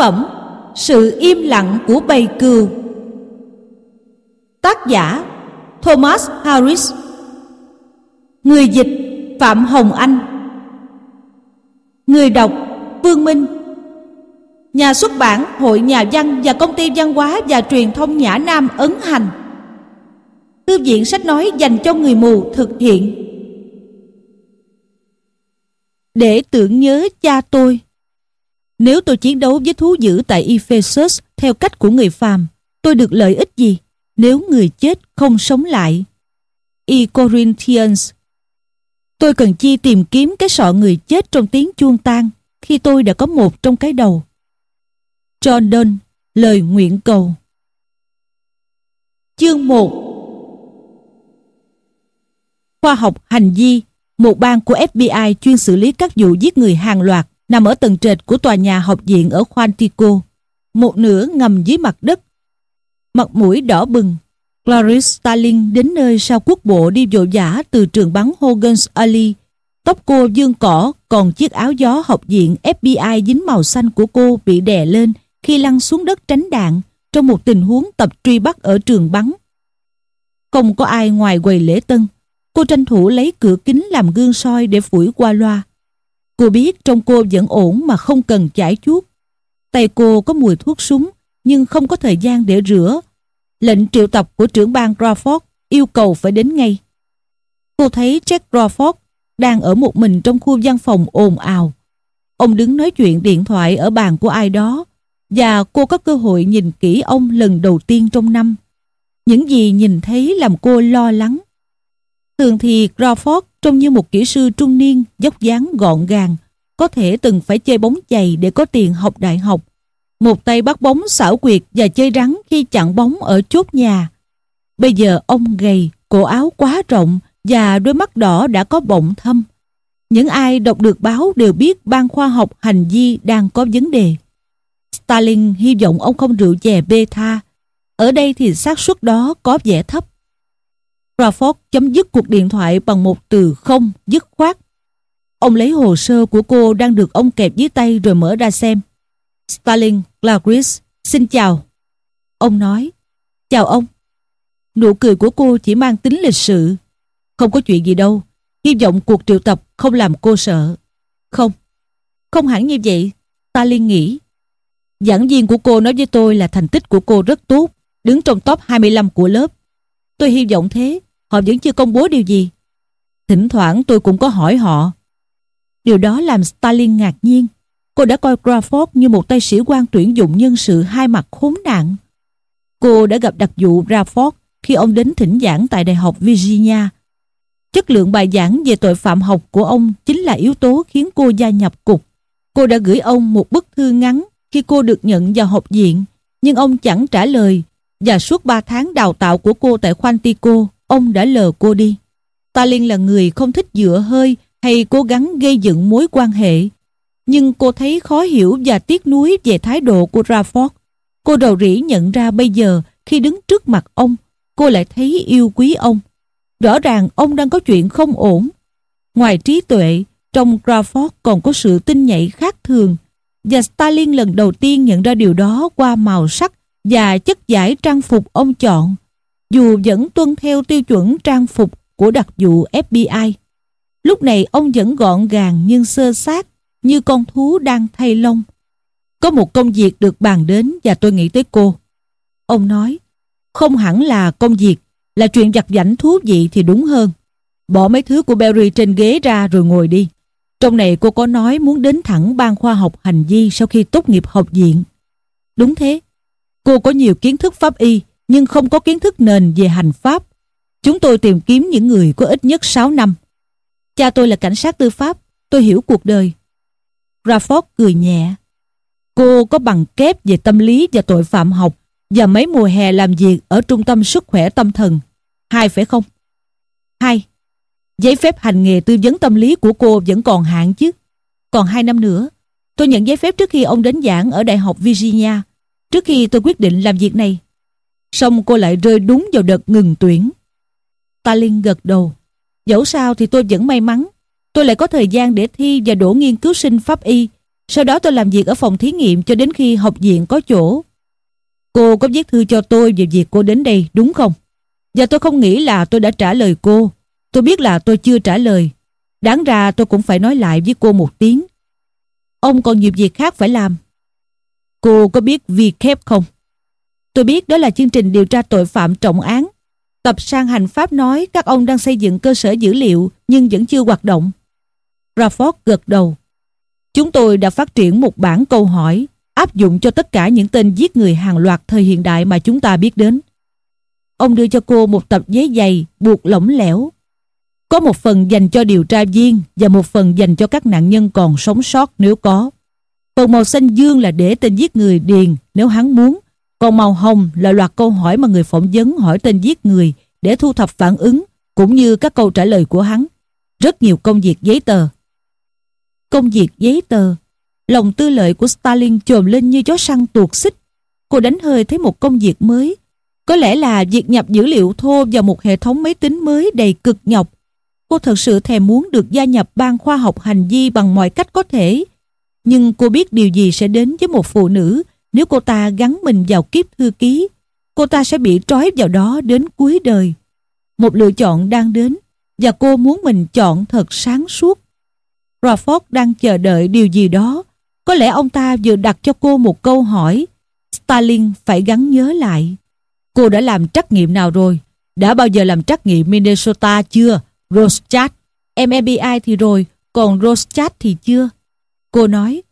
phẩm, Sự im lặng của bầy cừu. Tác giả, Thomas Harris. Người dịch, Phạm Hồng Anh. Người đọc Vương Minh. Nhà xuất bản, Hội Nhà văn và Công ty Văn hóa và Truyền thông Nhã Nam ấn hành. Thư viện sách nói dành cho người mù thực hiện. Để tưởng nhớ cha tôi nếu tôi chiến đấu với thú dữ tại Ephesus theo cách của người phàm Tôi được lợi ích gì nếu người chết không sống lại? E. Corinthians Tôi cần chi tìm kiếm cái sọ người chết trong tiếng chuông tan khi tôi đã có một trong cái đầu. John Donne, lời nguyện cầu Chương 1 Khoa học hành vi, một ban của FBI chuyên xử lý các vụ giết người hàng loạt nằm ở tầng trệt của tòa nhà học viện ở Quantico, một nửa ngầm dưới mặt đất. Mặt mũi đỏ bừng, Clarice Starling đến nơi sau quốc bộ đi vội vã từ trường bắn Hogan's Alley. Tóc cô dương cỏ, còn chiếc áo gió học viện FBI dính màu xanh của cô bị đè lên khi lăn xuống đất tránh đạn trong một tình huống tập truy bắt ở trường bắn. Không có ai ngoài quầy lễ tân. Cô tranh thủ lấy cửa kính làm gương soi để phủi qua loa. Cô biết trong cô vẫn ổn mà không cần chải chuốt. Tay cô có mùi thuốc súng, nhưng không có thời gian để rửa. Lệnh triệu tập của trưởng ban Crawford yêu cầu phải đến ngay. Cô thấy Jack Crawford đang ở một mình trong khu văn phòng ồn ào. Ông đứng nói chuyện điện thoại ở bàn của ai đó, và cô có cơ hội nhìn kỹ ông lần đầu tiên trong năm. Những gì nhìn thấy làm cô lo lắng. Thường thì Crawford trông như một kỹ sư trung niên, dốc dáng gọn gàng, có thể từng phải chơi bóng chày để có tiền học đại học. Một tay bắt bóng xảo quyệt và chơi rắn khi chặn bóng ở chốt nhà. Bây giờ ông gầy, cổ áo quá rộng và đôi mắt đỏ đã có bọng thâm. Những ai đọc được báo đều biết ban khoa học hành vi đang có vấn đề. Stalin hy vọng ông không rượu chè beta. Ở đây thì xác suất đó có vẻ thấp. Crawford chấm dứt cuộc điện thoại bằng một từ không dứt khoát. Ông lấy hồ sơ của cô đang được ông kẹp dưới tay rồi mở ra xem. Stalin, Clarice, xin chào. Ông nói, chào ông. Nụ cười của cô chỉ mang tính lịch sự. Không có chuyện gì đâu. Hy vọng cuộc triệu tập không làm cô sợ. Không, không hẳn như vậy. Stalin nghĩ. Giảng viên của cô nói với tôi là thành tích của cô rất tốt, đứng trong top 25 của lớp. Tôi hy vọng thế, họ vẫn chưa công bố điều gì. Thỉnh thoảng tôi cũng có hỏi họ. Điều đó làm Stalin ngạc nhiên. Cô đã coi Crawford như một tay sĩ quan tuyển dụng nhân sự hai mặt khốn nạn. Cô đã gặp đặc vụ Crawford khi ông đến thỉnh giảng tại Đại học Virginia. Chất lượng bài giảng về tội phạm học của ông chính là yếu tố khiến cô gia nhập cục. Cô đã gửi ông một bức thư ngắn khi cô được nhận vào học viện, nhưng ông chẳng trả lời và suốt 3 tháng đào tạo của cô tại Quantico, ông đã lờ cô đi. Stalin là người không thích dựa hơi hay cố gắng gây dựng mối quan hệ. Nhưng cô thấy khó hiểu và tiếc nuối về thái độ của Rafford. Cô đầu rỉ nhận ra bây giờ khi đứng trước mặt ông, cô lại thấy yêu quý ông. Rõ ràng ông đang có chuyện không ổn. Ngoài trí tuệ, trong Crawford còn có sự tinh nhạy khác thường và Stalin lần đầu tiên nhận ra điều đó qua màu sắc và chất giải trang phục ông chọn, dù vẫn tuân theo tiêu chuẩn trang phục của đặc vụ FBI. Lúc này ông vẫn gọn gàng nhưng sơ sát, như con thú đang thay lông. Có một công việc được bàn đến và tôi nghĩ tới cô. Ông nói, không hẳn là công việc, là chuyện giặt giảnh thú vị thì đúng hơn. Bỏ mấy thứ của Berry trên ghế ra rồi ngồi đi. Trong này cô có nói muốn đến thẳng ban khoa học hành vi sau khi tốt nghiệp học viện. Đúng thế. Cô có nhiều kiến thức pháp y nhưng không có kiến thức nền về hành pháp. Chúng tôi tìm kiếm những người có ít nhất 6 năm. Cha tôi là cảnh sát tư pháp, tôi hiểu cuộc đời. Rafford cười nhẹ. Cô có bằng kép về tâm lý và tội phạm học và mấy mùa hè làm việc ở trung tâm sức khỏe tâm thần. Hai phải không? Hai. Giấy phép hành nghề tư vấn tâm lý của cô vẫn còn hạn chứ. Còn hai năm nữa, tôi nhận giấy phép trước khi ông đến giảng ở Đại học Virginia, trước khi tôi quyết định làm việc này. Xong cô lại rơi đúng vào đợt ngừng tuyển. ta Stalin gật đầu. Dẫu sao thì tôi vẫn may mắn. Tôi lại có thời gian để thi và đổ nghiên cứu sinh pháp y Sau đó tôi làm việc ở phòng thí nghiệm cho đến khi học viện có chỗ. Cô có viết thư cho tôi về việc cô đến đây, đúng không? Và tôi không nghĩ là tôi đã trả lời cô. Tôi biết là tôi chưa trả lời. Đáng ra tôi cũng phải nói lại với cô một tiếng. Ông còn nhiều việc khác phải làm. Cô có biết vi khép không? Tôi biết đó là chương trình điều tra tội phạm trọng án. Tập sang hành pháp nói các ông đang xây dựng cơ sở dữ liệu nhưng vẫn chưa hoạt động. Rafford gật đầu. Chúng tôi đã phát triển một bản câu hỏi, áp dụng cho tất cả những tên giết người hàng loạt thời hiện đại mà chúng ta biết đến. Ông đưa cho cô một tập giấy dày buộc lỏng lẻo. Có một phần dành cho điều tra viên và một phần dành cho các nạn nhân còn sống sót nếu có. Phần màu xanh dương là để tên giết người điền nếu hắn muốn. Còn màu hồng là loạt câu hỏi mà người phỏng vấn hỏi tên giết người để thu thập phản ứng cũng như các câu trả lời của hắn. Rất nhiều công việc giấy tờ. Công việc giấy tờ Lòng tư lợi của Stalin trồm lên như chó săn tuột xích. Cô đánh hơi thấy một công việc mới. Có lẽ là việc nhập dữ liệu thô vào một hệ thống máy tính mới đầy cực nhọc. Cô thật sự thèm muốn được gia nhập ban khoa học hành vi bằng mọi cách có thể. Nhưng cô biết điều gì sẽ đến với một phụ nữ nếu cô ta gắn mình vào kiếp thư ký. Cô ta sẽ bị trói vào đó đến cuối đời. Một lựa chọn đang đến và cô muốn mình chọn thật sáng suốt. Crawford đang chờ đợi điều gì đó có lẽ ông ta vừa đặt cho cô một câu hỏi. Stalin phải gắn nhớ lại. Cô đã làm trắc nghiệm nào rồi? Đã bao giờ làm trắc nghiệm Minnesota chưa? Rorschach. MMBI thì rồi, còn Rorschach thì chưa. Cô nói,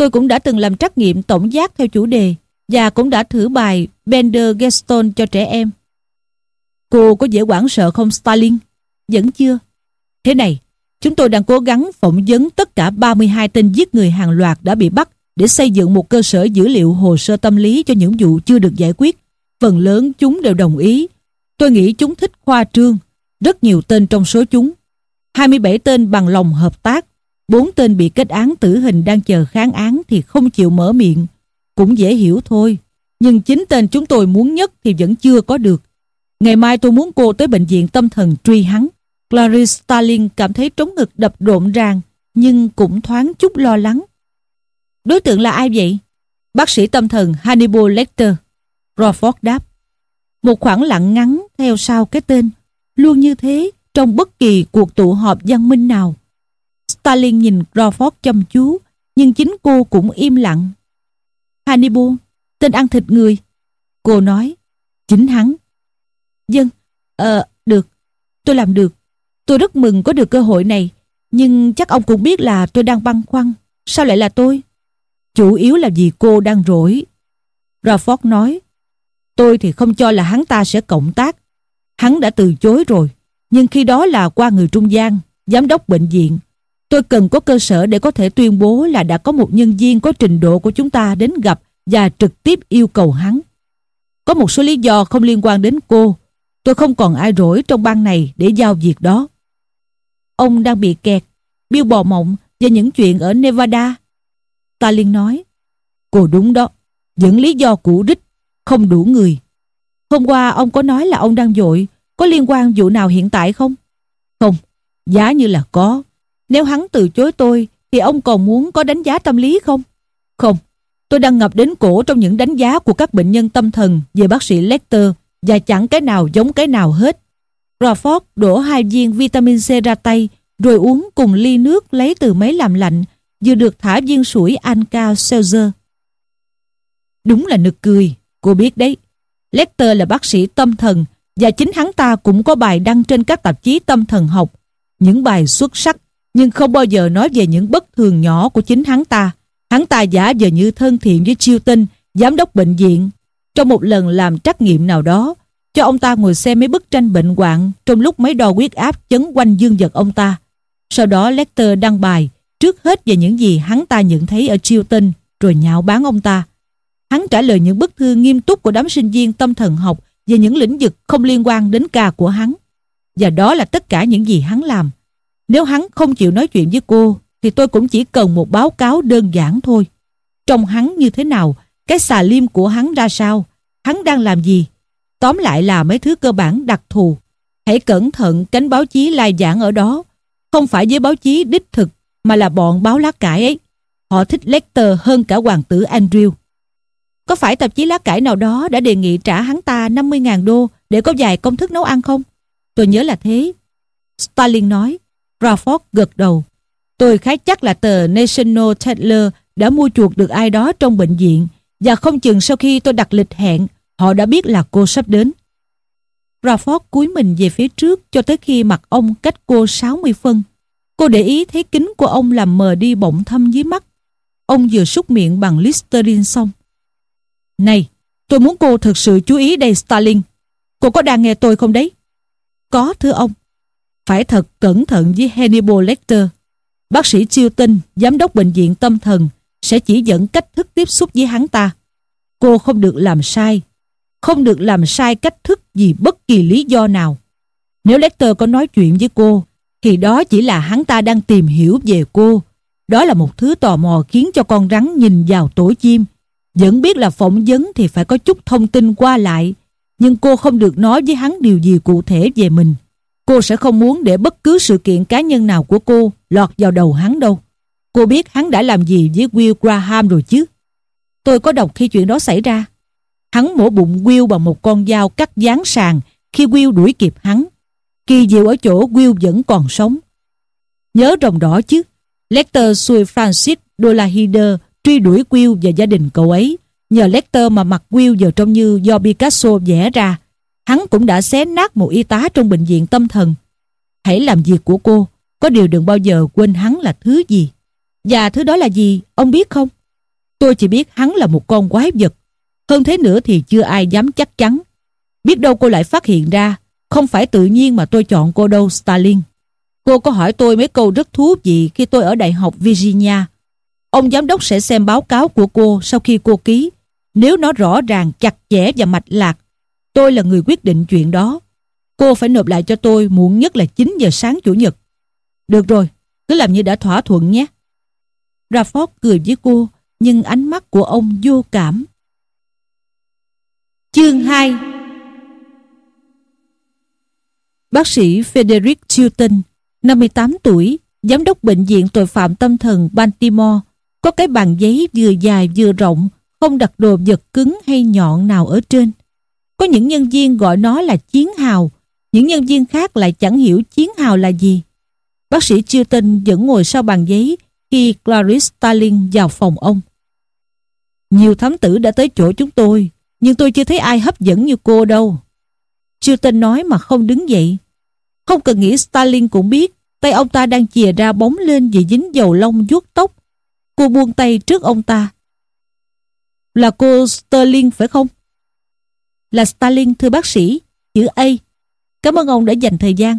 tôi cũng đã từng làm trắc nghiệm tổng giác theo chủ đề và cũng đã thử bài Bender Gaston cho trẻ em. Cô có dễ quản sợ không Stalin? Vẫn chưa. Thế này, Chúng tôi đang cố gắng phỏng vấn tất cả 32 tên giết người hàng loạt đã bị bắt để xây dựng một cơ sở dữ liệu hồ sơ tâm lý cho những vụ chưa được giải quyết. Phần lớn chúng đều đồng ý. Tôi nghĩ chúng thích khoa trương. Rất nhiều tên trong số chúng. 27 tên bằng lòng hợp tác bốn tên bị kết án tử hình đang chờ kháng án thì không chịu mở miệng. Cũng dễ hiểu thôi. Nhưng chính tên chúng tôi muốn nhất thì vẫn chưa có được. Ngày mai tôi muốn cô tới bệnh viện tâm thần truy hắn. Clarice Starling cảm thấy trống ngực đập rộn ràng, nhưng cũng thoáng chút lo lắng. Đối tượng là ai vậy? Bác sĩ tâm thần Hannibal Lecter. Crawford đáp. Một khoảng lặng ngắn theo sau cái tên, luôn như thế trong bất kỳ cuộc tụ họp văn minh nào. Stalin nhìn Crawford chăm chú, nhưng chính cô cũng im lặng. Hannibal, tên ăn thịt người. Cô nói, chính hắn. Dân, ờ, được, tôi làm được. Tôi rất mừng có được cơ hội này, nhưng chắc ông cũng biết là tôi đang băn khoăn. Sao lại là tôi? Chủ yếu là vì cô đang rỗi. Crawford nói, tôi thì không cho là hắn ta sẽ cộng tác. Hắn đã từ chối rồi, nhưng khi đó là qua người trung gian, giám đốc bệnh viện. Tôi cần có cơ sở để có thể tuyên bố là đã có một nhân viên có trình độ của chúng ta đến gặp và trực tiếp yêu cầu hắn. Có một số lý do không liên quan đến cô. Tôi không còn ai rỗi trong ban này để giao việc đó. Ông đang bị kẹt, biêu bò mộng và những chuyện ở Nevada. Ta liên nói, cô đúng đó, những lý do cũ rích, không đủ người. Hôm qua ông có nói là ông đang dội, có liên quan vụ nào hiện tại không? Không, giá như là có. Nếu hắn từ chối tôi, thì ông còn muốn có đánh giá tâm lý không? Không, tôi đang ngập đến cổ trong những đánh giá của các bệnh nhân tâm thần về bác sĩ Lecter và chẳng cái nào giống cái nào hết. Crawford đổ hai viên vitamin C ra tay rồi uống cùng ly nước lấy từ máy làm lạnh vừa được thả viên sủi Anka Seltzer. Đúng là nực cười, cô biết đấy. Lecter là bác sĩ tâm thần và chính hắn ta cũng có bài đăng trên các tạp chí tâm thần học. Những bài xuất sắc nhưng không bao giờ nói về những bất thường nhỏ của chính hắn ta. Hắn ta giả vờ như thân thiện với chiêu tinh giám đốc bệnh viện. Trong một lần làm trắc nghiệm nào đó, cho ông ta ngồi xem mấy bức tranh bệnh hoạn trong lúc máy đo huyết áp chấn quanh dương vật ông ta. Sau đó Lecter đăng bài trước hết về những gì hắn ta nhận thấy ở chiêu tinh rồi nhạo báng ông ta. Hắn trả lời những bức thư nghiêm túc của đám sinh viên tâm thần học về những lĩnh vực không liên quan đến ca của hắn. Và đó là tất cả những gì hắn làm. Nếu hắn không chịu nói chuyện với cô thì tôi cũng chỉ cần một báo cáo đơn giản thôi. Trông hắn như thế nào, cái xà liêm của hắn ra sao, hắn đang làm gì, Tóm lại là mấy thứ cơ bản đặc thù. Hãy cẩn thận cánh báo chí lai giảng ở đó. Không phải với báo chí đích thực mà là bọn báo lá cải ấy. họ thích Lecter hơn cả hoàng tử Andrew. Có phải tạp chí lá cải nào đó đã đề nghị trả hắn ta 50.000 đô để có vài công thức nấu ăn không? Tôi nhớ là thế. Stalin nói. Crawford gật đầu. Tôi khá chắc là tờ National Tatler đã mua chuộc được ai đó trong bệnh viện và không chừng sau khi tôi đặt lịch hẹn họ đã biết là cô sắp đến. Crawford cúi mình về phía trước cho tới khi mặt ông cách cô 60 phân. Cô để ý thấy kính của ông làm mờ đi bỗng thâm dưới mắt. Ông vừa súc miệng bằng Listerine xong. Này, tôi muốn cô thực sự chú ý đây Stalin. Cô có đang nghe tôi không đấy? Có thưa ông. Phải thật cẩn thận với Hannibal Lecter. Bác sĩ chiêu tinh, giám đốc bệnh viện tâm thần, sẽ chỉ dẫn cách thức tiếp xúc với hắn ta. Cô không được làm sai. Không được làm sai cách thức vì bất kỳ lý do nào. Nếu Lecter có nói chuyện với cô, thì đó chỉ là hắn ta đang tìm hiểu về cô. Đó là một thứ tò mò khiến cho con rắn nhìn vào tổ chim. Vẫn biết là phỏng vấn thì phải có chút thông tin qua lại. Nhưng cô không được nói với hắn điều gì cụ thể về mình. Cô sẽ không muốn để bất cứ sự kiện cá nhân nào của cô lọt vào đầu hắn đâu. Cô biết hắn đã làm gì với Will Graham rồi chứ? Tôi có đọc khi chuyện đó xảy ra. Hắn mổ bụng Will bằng một con dao cắt dán sàn khi Will đuổi kịp hắn. Kỳ diệu ở chỗ Will vẫn còn sống. Nhớ rồng đỏ chứ. Lecter xui Francis Dolahider truy đuổi Will và gia đình cậu ấy. Nhờ Lecter mà mặt Will giờ trông như do Picasso vẽ ra. Hắn cũng đã xé nát một y tá trong bệnh viện tâm thần. Hãy làm việc của cô. Có điều đừng bao giờ quên hắn là thứ gì. Và thứ đó là gì, ông biết không? Tôi chỉ biết hắn là một con quái vật. Hơn thế nữa thì chưa ai dám chắc chắn. Biết đâu cô lại phát hiện ra không phải tự nhiên mà tôi chọn cô đâu Stalin. Cô có hỏi tôi mấy câu rất thú vị khi tôi ở Đại học Virginia. Ông giám đốc sẽ xem báo cáo của cô sau khi cô ký. Nếu nó rõ ràng, chặt chẽ và mạch lạc, tôi là người quyết định chuyện đó. Cô phải nộp lại cho tôi muộn nhất là 9 giờ sáng Chủ nhật. Được rồi, cứ làm như đã thỏa thuận nhé. Rafford cười với cô, nhưng ánh mắt của ông vô cảm. Chương 2 Bác sĩ Frederick Chilton, 58 tuổi, giám đốc bệnh viện tội phạm tâm thần Baltimore, có cái bàn giấy vừa dài vừa rộng, không đặt đồ vật cứng hay nhọn nào ở trên. Có những nhân viên gọi nó là chiến hào, những nhân viên khác lại chẳng hiểu chiến hào là gì. Bác sĩ Chilton vẫn ngồi sau bàn giấy khi Clarice Starling vào phòng ông. Nhiều thám tử đã tới chỗ chúng tôi, nhưng tôi chưa thấy ai hấp dẫn như cô đâu. Chilton nói mà không đứng dậy. Không cần nghĩ Stalin cũng biết tay ông ta đang chìa ra bóng lên vì dính dầu lông vuốt tóc. Cô buông tay trước ông ta. Là cô Sterling phải không? Là Stalin thưa bác sĩ, chữ A. Cảm ơn ông đã dành thời gian.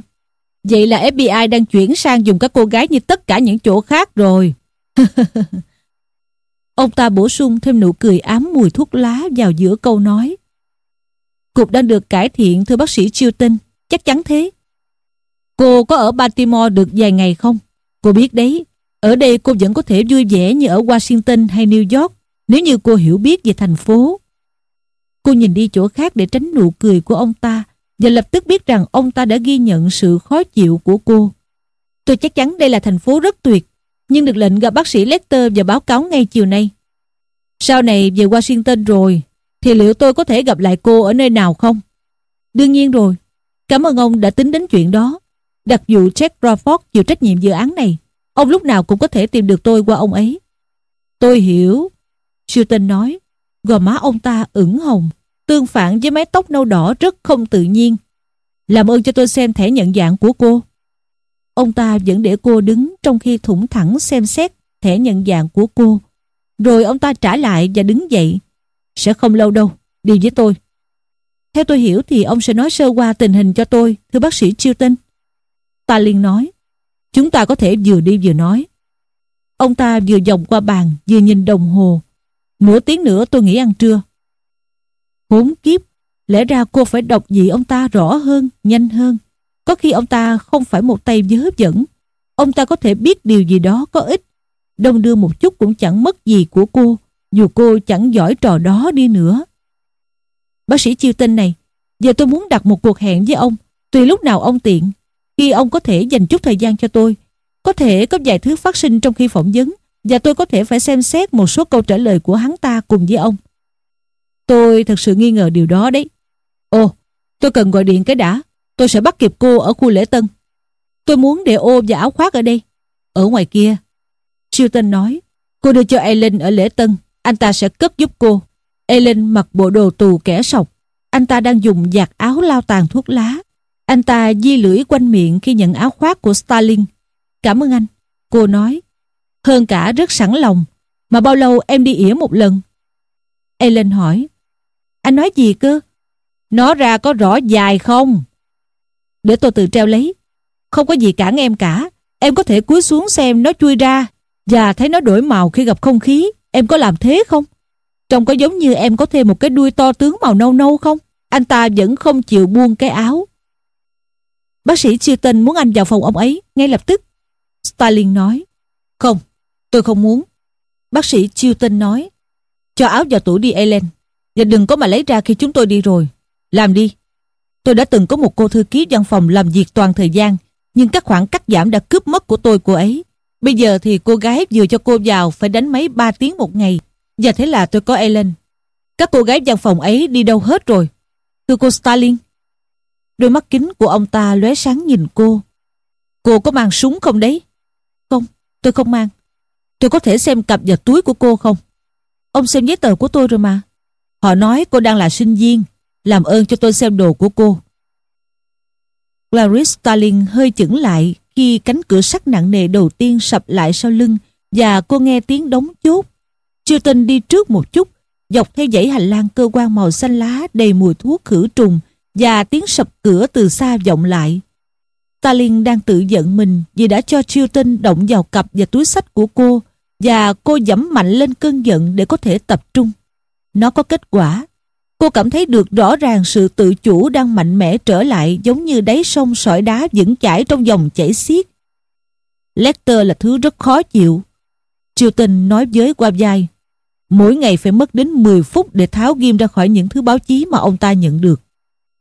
Vậy là FBI đang chuyển sang dùng các cô gái như tất cả những chỗ khác rồi. ông ta bổ sung thêm nụ cười ám mùi thuốc lá vào giữa câu nói. Cục đang được cải thiện thưa bác sĩ Chilton, chắc chắn thế. Cô có ở Baltimore được vài ngày không? Cô biết đấy, ở đây cô vẫn có thể vui vẻ như ở Washington hay New York nếu như cô hiểu biết về thành phố. Cô nhìn đi chỗ khác để tránh nụ cười của ông ta và lập tức biết rằng ông ta đã ghi nhận sự khó chịu của cô. Tôi chắc chắn đây là thành phố rất tuyệt, nhưng được lệnh gặp bác sĩ Lester và báo cáo ngay chiều nay. Sau này về Washington rồi, thì liệu tôi có thể gặp lại cô ở nơi nào không? Đương nhiên rồi. Cảm ơn ông đã tính đến chuyện đó. Đặc vụ Jack Crawford chịu trách nhiệm dự án này. Ông lúc nào cũng có thể tìm được tôi qua ông ấy. Tôi hiểu. Shilton nói. Gò má ông ta ửng hồng. Tương phản với mái tóc nâu đỏ rất không tự nhiên. Làm ơn cho tôi xem thẻ nhận dạng của cô. Ông ta vẫn để cô đứng trong khi thủng thẳng xem xét thẻ nhận dạng của cô. Rồi ông ta trả lại và đứng dậy. Sẽ không lâu đâu, đi với tôi. Theo tôi hiểu thì ông sẽ nói sơ qua tình hình cho tôi, thưa bác sĩ Chilton. Ta liền nói, chúng ta có thể vừa đi vừa nói. Ông ta vừa vòng qua bàn, vừa nhìn đồng hồ. Nửa tiếng nữa tôi nghĩ ăn trưa. Hốn kiếp, lẽ ra cô phải đọc gì ông ta rõ hơn, nhanh hơn. Có khi ông ta không phải một tay vớ dẫn. Ông ta có thể biết điều gì đó có ích. Đông đưa một chút cũng chẳng mất gì của cô, dù cô chẳng giỏi trò đó đi nữa. Bác sĩ chiêu tin này, giờ tôi muốn đặt một cuộc hẹn với ông, tùy lúc nào ông tiện. Khi ông có thể dành chút thời gian cho tôi, có thể có vài thứ phát sinh trong khi phỏng vấn và tôi có thể phải xem xét một số câu trả lời của hắn ta cùng với ông. Tôi thật sự nghi ngờ điều đó đấy. Ồ, tôi cần gọi điện cái đã. Tôi sẽ bắt kịp cô ở khu lễ tân. Tôi muốn để ô và áo khoác ở đây. Ở ngoài kia. Chilton nói, cô đưa cho Ellen ở lễ tân. Anh ta sẽ cất giúp cô. Ellen mặc bộ đồ tù kẻ sọc. Anh ta đang dùng giặt áo lao tàn thuốc lá. Anh ta di lưỡi quanh miệng khi nhận áo khoác của Starling. Cảm ơn anh. Cô nói. Hơn cả rất sẵn lòng. Mà bao lâu em đi ỉa một lần? Ellen hỏi. Anh nói gì cơ? Nó ra có rõ dài không? Để tôi tự treo lấy. Không có gì cản em cả. Em có thể cúi xuống xem nó chui ra và thấy nó đổi màu khi gặp không khí. Em có làm thế không? Trông có giống như em có thêm một cái đuôi to tướng màu nâu nâu không? Anh ta vẫn không chịu buông cái áo. Bác sĩ Chilton muốn anh vào phòng ông ấy ngay lập tức. Stalin nói. Không, tôi không muốn. Bác sĩ Chilton nói. Cho áo vào tủ đi Ellen. Và đừng có mà lấy ra khi chúng tôi đi rồi. Làm đi. Tôi đã từng có một cô thư ký văn phòng làm việc toàn thời gian, nhưng các khoản cắt giảm đã cướp mất của tôi cô ấy. Bây giờ thì cô gái vừa cho cô vào phải đánh máy 3 tiếng một ngày. Và thế là tôi có Ellen. Các cô gái văn phòng ấy đi đâu hết rồi? Thưa cô Stalin. Đôi mắt kính của ông ta lóe sáng nhìn cô. Cô có mang súng không đấy? Không, tôi không mang. Tôi có thể xem cặp và túi của cô không? Ông xem giấy tờ của tôi rồi mà. Họ nói cô đang là sinh viên. Làm ơn cho tôi xem đồ của cô. Clarice Starling hơi chững lại khi cánh cửa sắt nặng nề đầu tiên sập lại sau lưng và cô nghe tiếng đóng chốt. Chilton đi trước một chút, dọc theo dãy hành lang cơ quan màu xanh lá đầy mùi thuốc khử trùng và tiếng sập cửa từ xa vọng lại. Stalin đang tự giận mình vì đã cho Chilton động vào cặp và túi sách của cô và cô dẫm mạnh lên cơn giận để có thể tập trung. Nó có kết quả. Cô cảm thấy được rõ ràng sự tự chủ đang mạnh mẽ trở lại giống như đáy sông sỏi đá vững chãi trong dòng chảy xiết. Lecter là thứ rất khó chịu. Chilton nói với qua vai, mỗi ngày phải mất đến 10 phút để tháo ghim ra khỏi những thứ báo chí mà ông ta nhận được.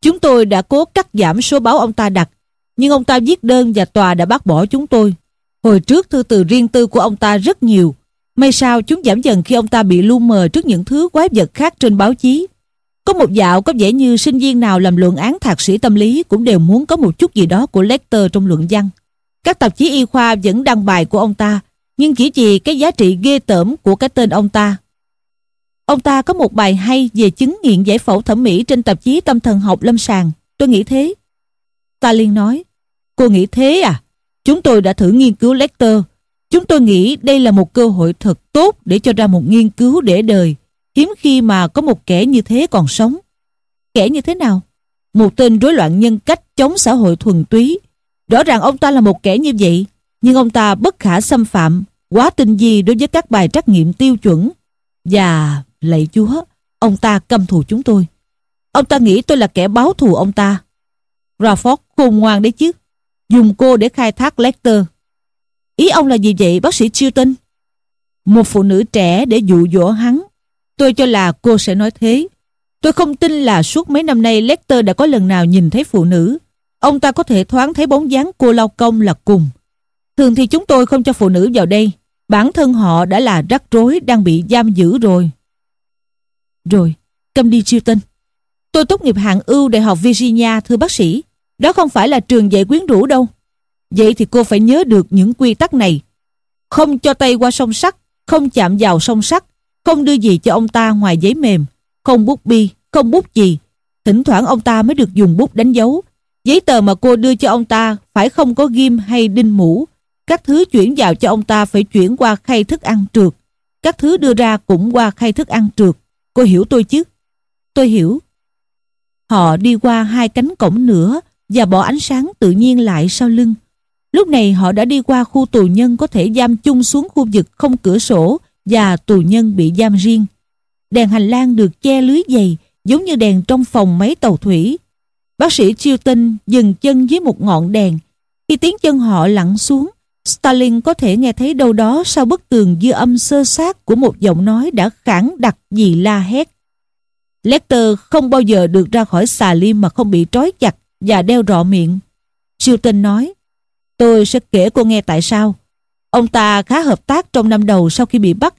Chúng tôi đã cố cắt giảm số báo ông ta đặt, nhưng ông ta viết đơn và tòa đã bác bỏ chúng tôi. Hồi trước thư từ riêng tư của ông ta rất nhiều, may sao chúng giảm dần khi ông ta bị lu mờ trước những thứ quái vật khác trên báo chí. Có một dạo có vẻ như sinh viên nào làm luận án thạc sĩ tâm lý cũng đều muốn có một chút gì đó của Lecter trong luận văn. Các tạp chí y khoa vẫn đăng bài của ông ta, nhưng chỉ vì cái giá trị ghê tởm của cái tên ông ta. Ông ta có một bài hay về chứng nghiện giải phẫu thẩm mỹ trên tạp chí tâm thần học lâm sàng. Tôi nghĩ thế. Ta liên nói, cô nghĩ thế à? Chúng tôi đã thử nghiên cứu Lecter. Chúng tôi nghĩ đây là một cơ hội thật tốt để cho ra một nghiên cứu để đời hiếm khi mà có một kẻ như thế còn sống. Kẻ như thế nào? Một tên rối loạn nhân cách chống xã hội thuần túy. Rõ ràng ông ta là một kẻ như vậy, nhưng ông ta bất khả xâm phạm, quá tinh vi đối với các bài trắc nghiệm tiêu chuẩn. Và, lạy chúa, ông ta căm thù chúng tôi. Ông ta nghĩ tôi là kẻ báo thù ông ta. Rafford khôn ngoan đấy chứ. Dùng cô để khai thác Lecter. Ý ông là gì vậy bác sĩ Chilton? Một phụ nữ trẻ để dụ dỗ hắn Tôi cho là cô sẽ nói thế. Tôi không tin là suốt mấy năm nay Lecter đã có lần nào nhìn thấy phụ nữ. Ông ta có thể thoáng thấy bóng dáng cô lao công là cùng. Thường thì chúng tôi không cho phụ nữ vào đây. Bản thân họ đã là rắc rối đang bị giam giữ rồi. Rồi, cầm đi Chilton. Tôi tốt nghiệp hạng ưu Đại học Virginia thưa bác sĩ. Đó không phải là trường dạy quyến rũ đâu. Vậy thì cô phải nhớ được những quy tắc này. Không cho tay qua sông sắt, không chạm vào sông sắt, không đưa gì cho ông ta ngoài giấy mềm, không bút bi, không bút gì. Thỉnh thoảng ông ta mới được dùng bút đánh dấu. Giấy tờ mà cô đưa cho ông ta phải không có ghim hay đinh mũ. Các thứ chuyển vào cho ông ta phải chuyển qua khay thức ăn trượt. Các thứ đưa ra cũng qua khay thức ăn trượt. Cô hiểu tôi chứ? Tôi hiểu. Họ đi qua hai cánh cổng nữa và bỏ ánh sáng tự nhiên lại sau lưng. Lúc này họ đã đi qua khu tù nhân có thể giam chung xuống khu vực không cửa sổ và tù nhân bị giam riêng. Đèn hành lang được che lưới dày giống như đèn trong phòng máy tàu thủy. Bác sĩ Chilton dừng chân dưới một ngọn đèn. Khi tiếng chân họ lặn xuống, Stalin có thể nghe thấy đâu đó sau bức tường dư âm sơ sát của một giọng nói đã khản đặc gì la hét. Lecter không bao giờ được ra khỏi xà lim mà không bị trói chặt và đeo rọ miệng. Siêu tinh nói, tôi sẽ kể cô nghe tại sao. Ông ta khá hợp tác trong năm đầu sau khi bị bắt.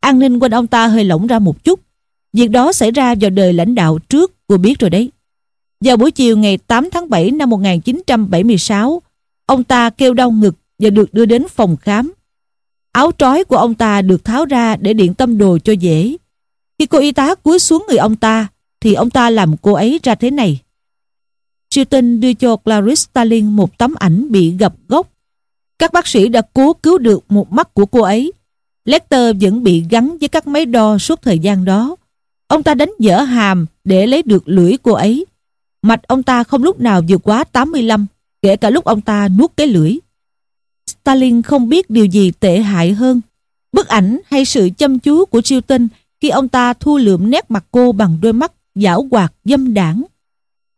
An ninh quanh ông ta hơi lỏng ra một chút. Việc đó xảy ra vào đời lãnh đạo trước, cô biết rồi đấy. Vào buổi chiều ngày 8 tháng 7 năm 1976, ông ta kêu đau ngực và được đưa đến phòng khám. Áo trói của ông ta được tháo ra để điện tâm đồ cho dễ. Khi cô y tá cúi xuống người ông ta, thì ông ta làm cô ấy ra thế này. Siêu tinh đưa cho Clarice Stalin một tấm ảnh bị gập gốc. Các bác sĩ đã cố cứu được một mắt của cô ấy. Lecter vẫn bị gắn với các máy đo suốt thời gian đó. Ông ta đánh dở hàm để lấy được lưỡi cô ấy. Mạch ông ta không lúc nào vượt quá 85, kể cả lúc ông ta nuốt cái lưỡi. Stalin không biết điều gì tệ hại hơn. Bức ảnh hay sự chăm chú của siêu tinh khi ông ta thu lượm nét mặt cô bằng đôi mắt giảo hoạt dâm đảng.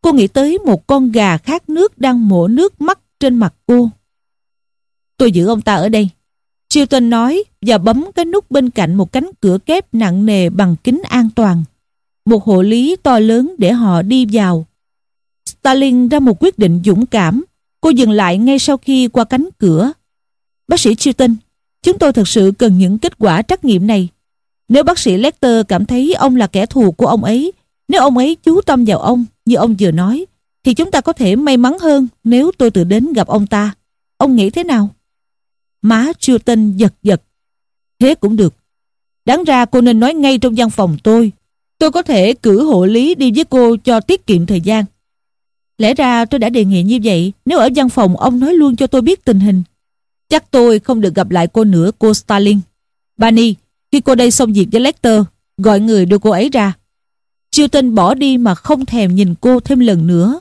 Cô nghĩ tới một con gà khát nước đang mổ nước mắt trên mặt cô. Tôi giữ ông ta ở đây. Chilton nói và bấm cái nút bên cạnh một cánh cửa kép nặng nề bằng kính an toàn. Một hộ lý to lớn để họ đi vào. Stalin ra một quyết định dũng cảm. Cô dừng lại ngay sau khi qua cánh cửa. Bác sĩ Chilton, chúng tôi thật sự cần những kết quả trắc nghiệm này. Nếu bác sĩ Lecter cảm thấy ông là kẻ thù của ông ấy, nếu ông ấy chú tâm vào ông, như ông vừa nói, thì chúng ta có thể may mắn hơn nếu tôi tự đến gặp ông ta. Ông nghĩ thế nào? Má Chilton giật giật. Thế cũng được. Đáng ra cô nên nói ngay trong văn phòng tôi. Tôi có thể cử hộ lý đi với cô cho tiết kiệm thời gian. Lẽ ra tôi đã đề nghị như vậy nếu ở văn phòng ông nói luôn cho tôi biết tình hình. Chắc tôi không được gặp lại cô nữa cô Stalin Bani, khi cô đây xong việc với Lecter, gọi người đưa cô ấy ra. Chilton bỏ đi mà không thèm nhìn cô thêm lần nữa.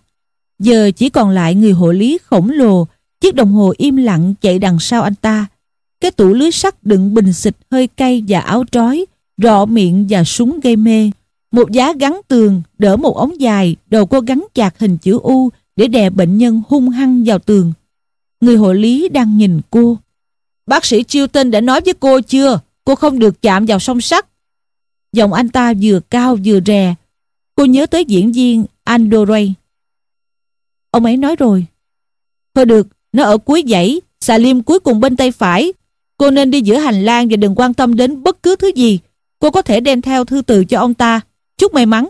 Giờ chỉ còn lại người hộ lý khổng lồ, chiếc đồng hồ im lặng chạy đằng sau anh ta. Cái tủ lưới sắt đựng bình xịt hơi cay và áo trói, rọ miệng và súng gây mê. Một giá gắn tường, đỡ một ống dài, đầu cô gắn chặt hình chữ U để đè bệnh nhân hung hăng vào tường. Người hộ lý đang nhìn cô. Bác sĩ Chilton đã nói với cô chưa? Cô không được chạm vào song sắt. Giọng anh ta vừa cao vừa rè. Cô nhớ tới diễn viên Andoray. Ông ấy nói rồi. Thôi được, nó ở cuối dãy, xà liêm cuối cùng bên tay phải. Cô nên đi giữa hành lang và đừng quan tâm đến bất cứ thứ gì. Cô có thể đem theo thư từ cho ông ta. Chúc may mắn.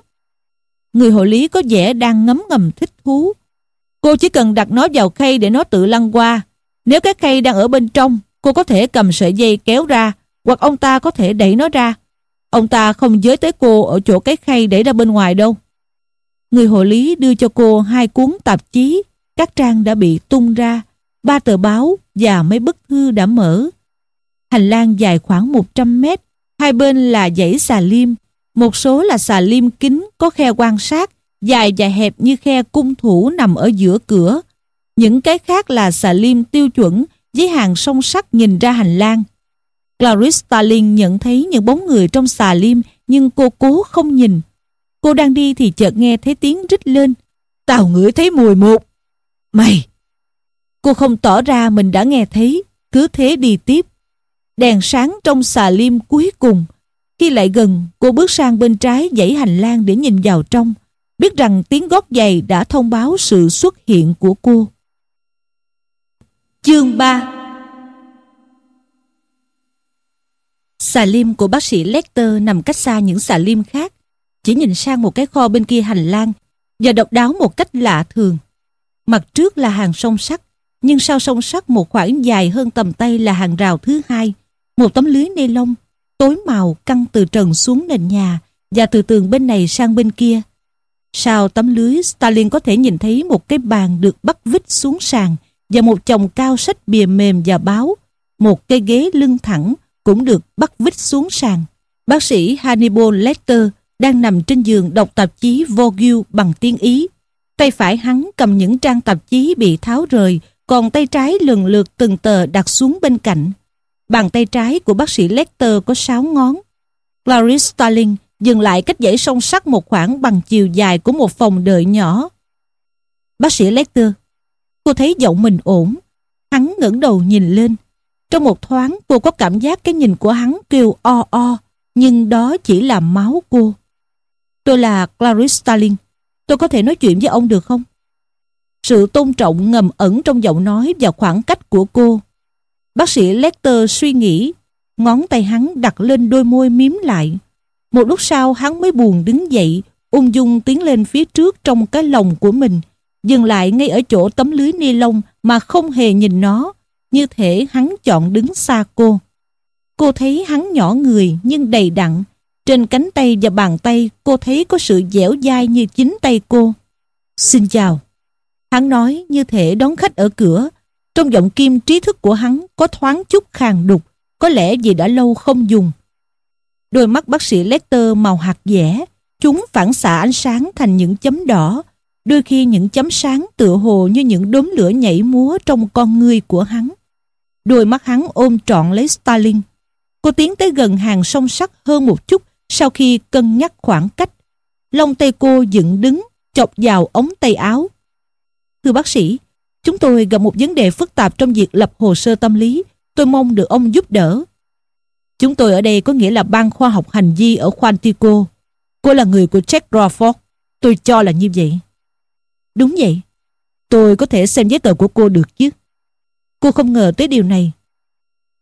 Người hộ lý có vẻ đang ngấm ngầm thích thú. Cô chỉ cần đặt nó vào khay để nó tự lăn qua. Nếu cái khay đang ở bên trong, cô có thể cầm sợi dây kéo ra, hoặc ông ta có thể đẩy nó ra. Ông ta không giới tới cô ở chỗ cái khay để ra bên ngoài đâu. Người hộ lý đưa cho cô hai cuốn tạp chí, các trang đã bị tung ra, ba tờ báo và mấy bức thư đã mở. Hành lang dài khoảng 100 mét, hai bên là dãy xà liêm, một số là xà liêm kính có khe quan sát, dài và hẹp như khe cung thủ nằm ở giữa cửa. Những cái khác là xà liêm tiêu chuẩn với hàng song sắt nhìn ra hành lang. Clarice Starling nhận thấy những bóng người trong xà liêm nhưng cô cố không nhìn. Cô đang đi thì chợt nghe thấy tiếng rít lên. Tao ngửi thấy mùi một. Mày! Cô không tỏ ra mình đã nghe thấy, cứ thế đi tiếp. Đèn sáng trong xà liêm cuối cùng. Khi lại gần, cô bước sang bên trái dãy hành lang để nhìn vào trong, biết rằng tiếng gót giày đã thông báo sự xuất hiện của cô. Chương 3 Xà lim của bác sĩ Lecter nằm cách xa những xà lim khác, chỉ nhìn sang một cái kho bên kia hành lang và độc đáo một cách lạ thường. Mặt trước là hàng song sắt, nhưng sau song sắt một khoảng dài hơn tầm tay là hàng rào thứ hai, một tấm lưới ni lông tối màu căng từ trần xuống nền nhà và từ tường bên này sang bên kia. Sau tấm lưới, Stalin có thể nhìn thấy một cái bàn được bắt vít xuống sàn và một chồng cao sách bìa mềm và báo. Một cây ghế lưng thẳng cũng được bắt vít xuống sàn. Bác sĩ Hannibal Lecter đang nằm trên giường đọc tạp chí Vogue bằng tiếng Ý. Tay phải hắn cầm những trang tạp chí bị tháo rời, còn tay trái lần lượt từng tờ đặt xuống bên cạnh. Bàn tay trái của bác sĩ Lecter có 6 ngón. Clarice Starling dừng lại cách dãy song sắt một khoảng bằng chiều dài của một phòng đợi nhỏ. Bác sĩ Lecter, cô thấy giọng mình ổn. Hắn ngẩng đầu nhìn lên. Trong một thoáng cô có cảm giác cái nhìn của hắn kêu o o, nhưng đó chỉ là máu cô. Tôi là Clarice Starling. Tôi có thể nói chuyện với ông được không? Sự tôn trọng ngầm ẩn trong giọng nói và khoảng cách của cô. Bác sĩ Lecter suy nghĩ, ngón tay hắn đặt lên đôi môi miếm lại. Một lúc sau hắn mới buồn đứng dậy, ung dung tiến lên phía trước trong cái lòng của mình, dừng lại ngay ở chỗ tấm lưới ni lông mà không hề nhìn nó, như thể hắn chọn đứng xa cô. Cô thấy hắn nhỏ người nhưng đầy đặn, trên cánh tay và bàn tay cô thấy có sự dẻo dai như chính tay cô. Xin chào. Hắn nói như thể đón khách ở cửa. Trong giọng kim trí thức của hắn có thoáng chút khàn đục, có lẽ vì đã lâu không dùng. Đôi mắt bác sĩ Lester màu hạt dẻ, chúng phản xạ ánh sáng thành những chấm đỏ, đôi khi những chấm sáng tựa hồ như những đốm lửa nhảy múa trong con ngươi của hắn. Đôi mắt hắn ôm trọn lấy Stalin. Cô tiến tới gần hàng song sắt hơn một chút sau khi cân nhắc khoảng cách. Lông tay cô dựng đứng, chọc vào ống tay áo. Thưa bác sĩ, chúng tôi gặp một vấn đề phức tạp trong việc lập hồ sơ tâm lý. Tôi mong được ông giúp đỡ. Chúng tôi ở đây có nghĩa là ban khoa học hành vi ở Quantico. Cô là người của Jack Crawford. Tôi cho là như vậy. Đúng vậy. Tôi có thể xem giấy tờ của cô được chứ. Cô không ngờ tới điều này.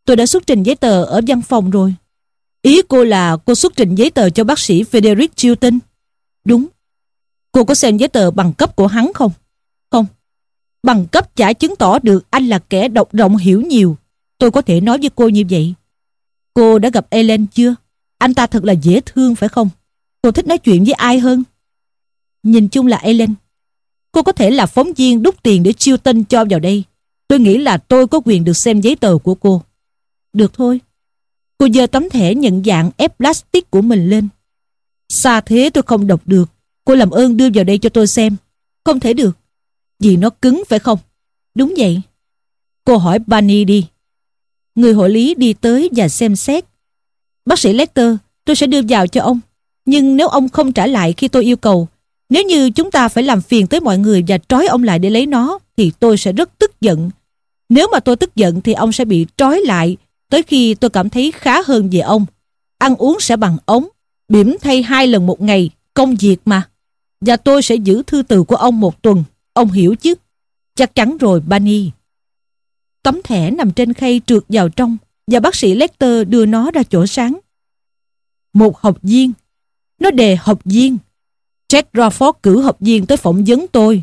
Tôi đã xuất trình giấy tờ ở văn phòng rồi. Ý cô là cô xuất trình giấy tờ cho bác sĩ Frederick Chilton. Đúng. Cô có xem giấy tờ bằng cấp của hắn không? Không. Bằng cấp chả chứng tỏ được anh là kẻ độc rộng hiểu nhiều. Tôi có thể nói với cô như vậy. Cô đã gặp Ellen chưa? Anh ta thật là dễ thương phải không? Cô thích nói chuyện với ai hơn? Nhìn chung là Ellen. Cô có thể là phóng viên đút tiền để Chilton tinh cho vào đây. Tôi nghĩ là tôi có quyền được xem giấy tờ của cô. Được thôi. Cô giơ tấm thẻ nhận dạng ép plastic của mình lên. Xa thế tôi không đọc được. Cô làm ơn đưa vào đây cho tôi xem. Không thể được. Vì nó cứng phải không? Đúng vậy. Cô hỏi Bunny đi. Người hộ lý đi tới và xem xét. Bác sĩ Lester, tôi sẽ đưa vào cho ông. Nhưng nếu ông không trả lại khi tôi yêu cầu, nếu như chúng ta phải làm phiền tới mọi người và trói ông lại để lấy nó, thì tôi sẽ rất tức giận. Nếu mà tôi tức giận thì ông sẽ bị trói lại tới khi tôi cảm thấy khá hơn về ông. Ăn uống sẽ bằng ống, bỉm thay hai lần một ngày, công việc mà. Và tôi sẽ giữ thư từ của ông một tuần, ông hiểu chứ? Chắc chắn rồi, Bunny. Tấm thẻ nằm trên khay trượt vào trong và bác sĩ Lecter đưa nó ra chỗ sáng. Một học viên. Nó đề học viên. Jack Rafford cử học viên tới phỏng vấn tôi.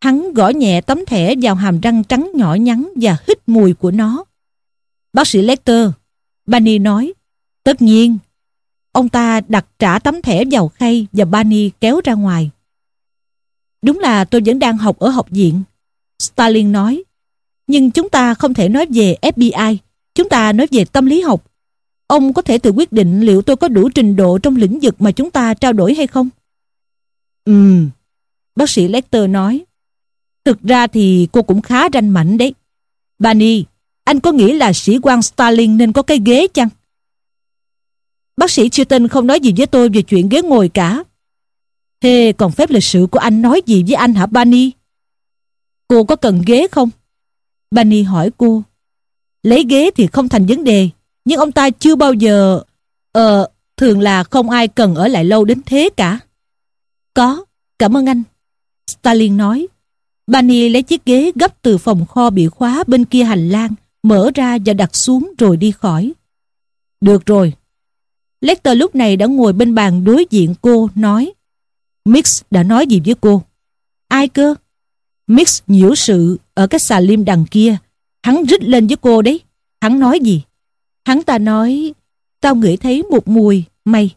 Hắn gõ nhẹ tấm thẻ vào hàm răng trắng nhỏ nhắn và hít mùi của nó. Bác sĩ Lecter, Bani nói, tất nhiên. Ông ta đặt trả tấm thẻ vào khay và Bani kéo ra ngoài. Đúng là tôi vẫn đang học ở học viện. Stalin nói, nhưng chúng ta không thể nói về FBI, chúng ta nói về tâm lý học. Ông có thể tự quyết định liệu tôi có đủ trình độ trong lĩnh vực mà chúng ta trao đổi hay không? Ừm, bác sĩ Lecter nói. Thực ra thì cô cũng khá ranh mảnh đấy. Bani, anh có nghĩ là sĩ quan Stalin nên có cái ghế chăng? Bác sĩ Chilton không nói gì với tôi về chuyện ghế ngồi cả. Thế còn phép lịch sự của anh nói gì với anh hả Bani? Cô có cần ghế không? Bani hỏi cô. Lấy ghế thì không thành vấn đề, nhưng ông ta chưa bao giờ... Ờ, thường là không ai cần ở lại lâu đến thế cả. Có, cảm ơn anh. Stalin nói. Bani lấy chiếc ghế gấp từ phòng kho bị khóa bên kia hành lang, mở ra và đặt xuống rồi đi khỏi. Được rồi. Lecter lúc này đã ngồi bên bàn đối diện cô, nói Mix đã nói gì với cô? Ai cơ? Mix nhiễu sự ở cái xà lim đằng kia. Hắn rít lên với cô đấy. Hắn nói gì? Hắn ta nói Tao ngửi thấy một mùi, mày.